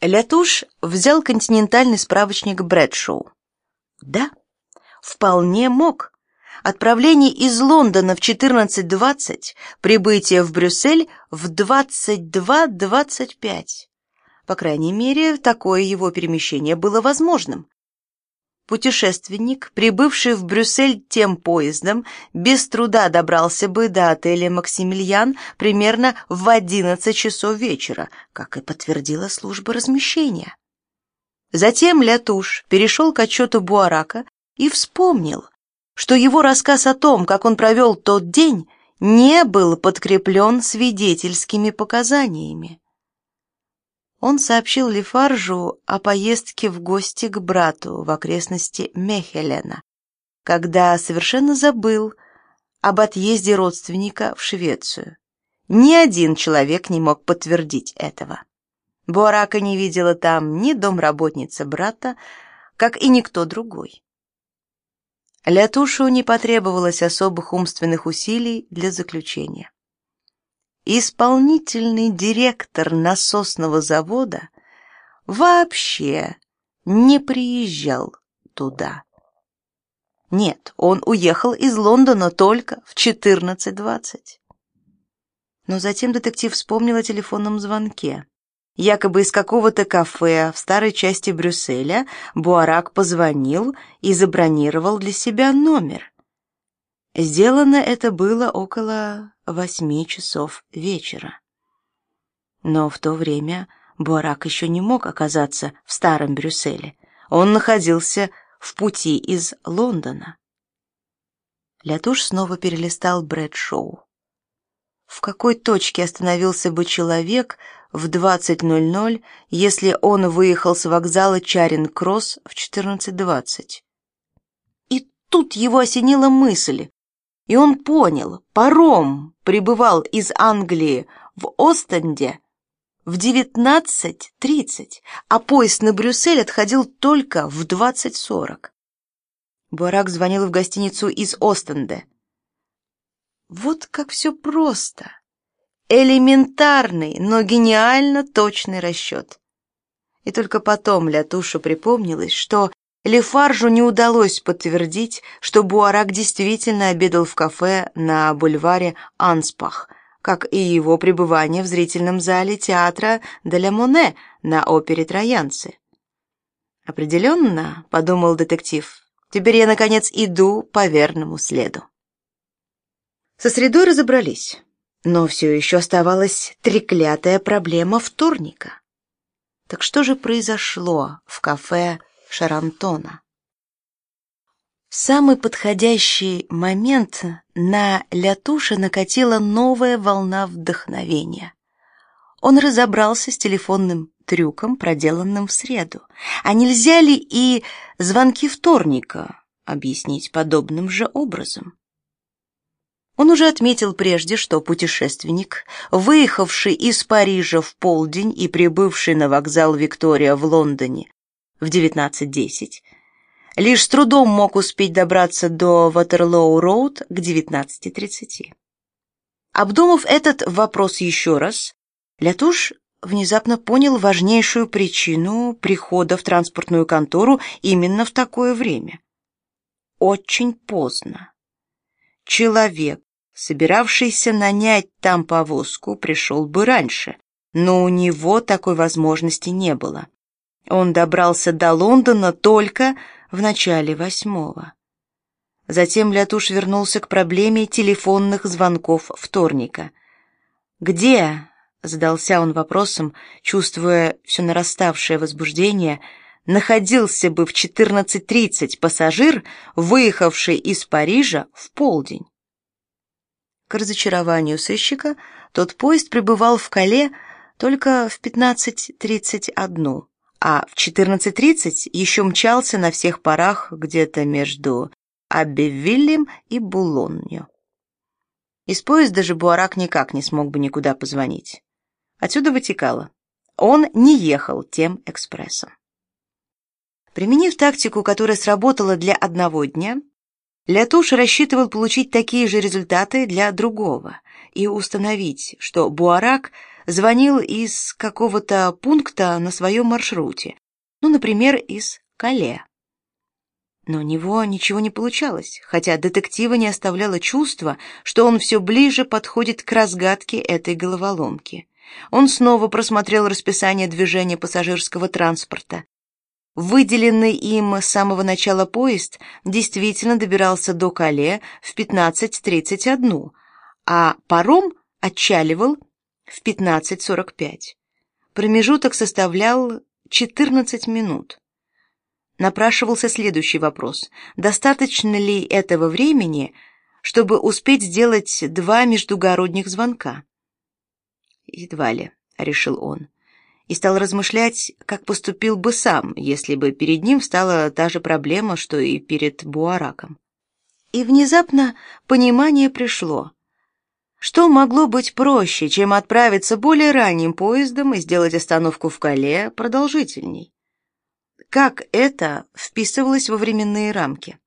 Лятуш взял континентальный справочник Брэдшоу. Да, вполне мог. Отправление из Лондона в 14.20, прибытие в Брюссель в 22.25. По крайней мере, такое его перемещение было возможным. Путешественник, прибывший в Брюссель тем поездом, без труда добрался бы до отеля «Максимилиан» примерно в 11 часов вечера, как и подтвердила служба размещения. Затем Лятуш перешел к отчету Буарака и вспомнил, что его рассказ о том, как он провел тот день, не был подкреплен свидетельскими показаниями. Он сообщил Лефаржу о поездке в гости к брату в окрестности Мехелена, когда совершенно забыл об отъезде родственника в Швецию. Ни один человек не мог подтвердить этого. Буарака не видела там ни домработница брата, как и никто другой. Лятушу не потребовалось особых умственных усилий для заключения исполнительный директор насосного завода вообще не приезжал туда. Нет, он уехал из Лондона только в 14.20. Но затем детектив вспомнил о телефонном звонке. Якобы из какого-то кафе в старой части Брюсселя Буарак позвонил и забронировал для себя номер. Сделано это было около восьми часов вечера. Но в то время Буарак еще не мог оказаться в старом Брюсселе. Он находился в пути из Лондона. Лятуш снова перелистал Брэдшоу. В какой точке остановился бы человек в 20.00, если он выехал с вокзала Чаринг-Кросс в 14.20? И тут его осенила мысль, и он понял, паром прибывал из Англии в Остенде в 19.30, а поезд на Брюссель отходил только в 20.40. Буарак звонил в гостиницу из Остенде. Вот как все просто. Элементарный, но гениально точный расчет. И только потом Лятушу припомнилось, что Лефаржу не удалось подтвердить, что Буарак действительно обедал в кафе на бульваре Анспах, как и его пребывание в зрительном зале театра «Де Моне» на опере «Троянцы». «Определенно», — подумал детектив, — «теперь я, наконец, иду по верному следу». Со средой разобрались, но все еще оставалась треклятая проблема вторника. Так что же произошло в кафе Шарантона. Самый подходящий момент на Лятуша накатила новая волна вдохновения. Он разобрался с телефонным трюком, проделанным в среду. А нельзя ли и звонки вторника объяснить подобным же образом? Он уже отметил прежде, что путешественник, выехавший из Парижа в полдень и прибывший на вокзал Виктория в Лондоне в 19.10, лишь с трудом мог успеть добраться до Ватерлоу-Роуд к 19.30. Обдумав этот вопрос еще раз, Лятуш внезапно понял важнейшую причину прихода в транспортную контору именно в такое время. Очень поздно. Человек, собиравшийся нанять там повозку, пришел бы раньше, но у него такой возможности не было. Он добрался до Лондона только в начале восьмого. Затем Лятуш вернулся к проблеме телефонных звонков вторника. «Где?» — задался он вопросом, чувствуя все нараставшее возбуждение, находился бы в 14.30 пассажир, выехавший из Парижа в полдень. К разочарованию сыщика тот поезд прибывал в Кале только в 15.31 а в 14.30 еще мчался на всех парах где-то между Аббевиллем и Булонью. Из поезда же Буарак никак не смог бы никуда позвонить. Отсюда вытекало. Он не ехал тем экспрессом. Применив тактику, которая сработала для одного дня, Лятуш рассчитывал получить такие же результаты для другого и установить, что Буарак звонил из какого-то пункта на своем маршруте, ну, например, из Кале. Но у него ничего не получалось, хотя детектива не оставляло чувство, что он все ближе подходит к разгадке этой головоломки. Он снова просмотрел расписание движения пассажирского транспорта. Выделенный им с самого начала поезд действительно добирался до Кале в 15.31, а паром отчаливал в 15.45. Промежуток составлял 14 минут напрашивался следующий вопрос. Достаточно ли этого времени, чтобы успеть сделать два междугородних звонка? Едва ли, решил он. И стал размышлять, как поступил бы сам, если бы перед ним стала та же проблема, что и перед Буараком. И внезапно понимание пришло. Что могло быть проще, чем отправиться более ранним поездом и сделать остановку в Кале продолжительней? как это вписывалось во временные рамки.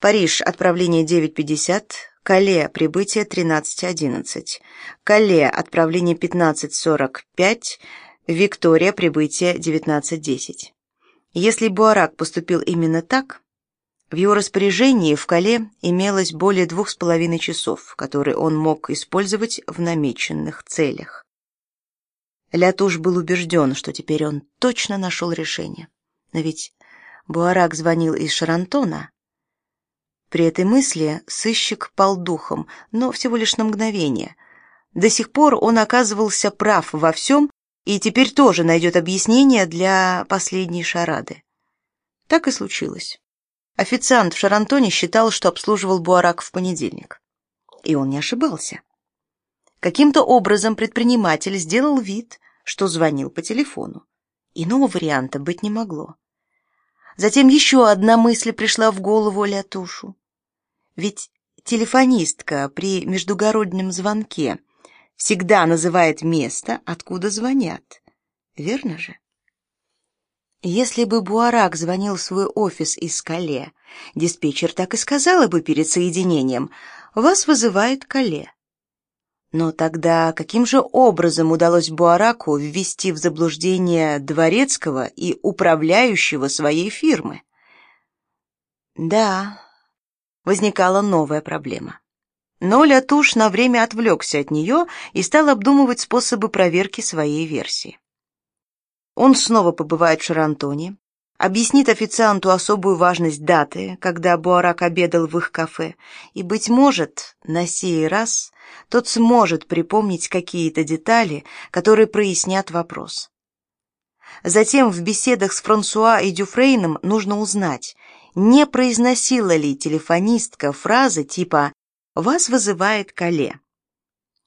Париж, отправление 9.50, Кале, прибытие 13.11, Кале, отправление 15.45, Виктория, прибытие 19.10. Если Буарак поступил именно так, в его распоряжении в Кале имелось более двух с половиной часов, которые он мог использовать в намеченных целях. Лятуш был убежден, что теперь он точно нашел решение. Но ведь Буарак звонил из Шарантона. При этой мысли сыщик пал духом, но всего лишь на мгновение. До сих пор он оказывался прав во всем и теперь тоже найдет объяснение для последней шарады. Так и случилось. Официант в Шарантоне считал, что обслуживал Буарак в понедельник. И он не ошибался. Каким-то образом предприниматель сделал вид, что звонил по телефону. Иного варианта быть не могло. Затем еще одна мысль пришла в голову Лятушу. Ведь телефонистка при междугороднем звонке всегда называет место, откуда звонят. Верно же? Если бы Буарак звонил в свой офис из Кале, диспетчер так и сказала бы перед соединением «Вас вызывает Кале». Но тогда каким же образом удалось Буараку ввести в заблуждение дворецкого и управляющего своей фирмы? Да, возникала новая проблема. Но Лятуш на время отвлекся от нее и стал обдумывать способы проверки своей версии. Он снова побывает в Шарантоне, объяснит официанту особую важность даты, когда Буарак обедал в их кафе, и, быть может, на сей раз тот сможет припомнить какие-то детали, которые прояснят вопрос. Затем в беседах с Франсуа и Дюфрейном нужно узнать, не произносила ли телефонистка фразы типа «Вас вызывает Кале».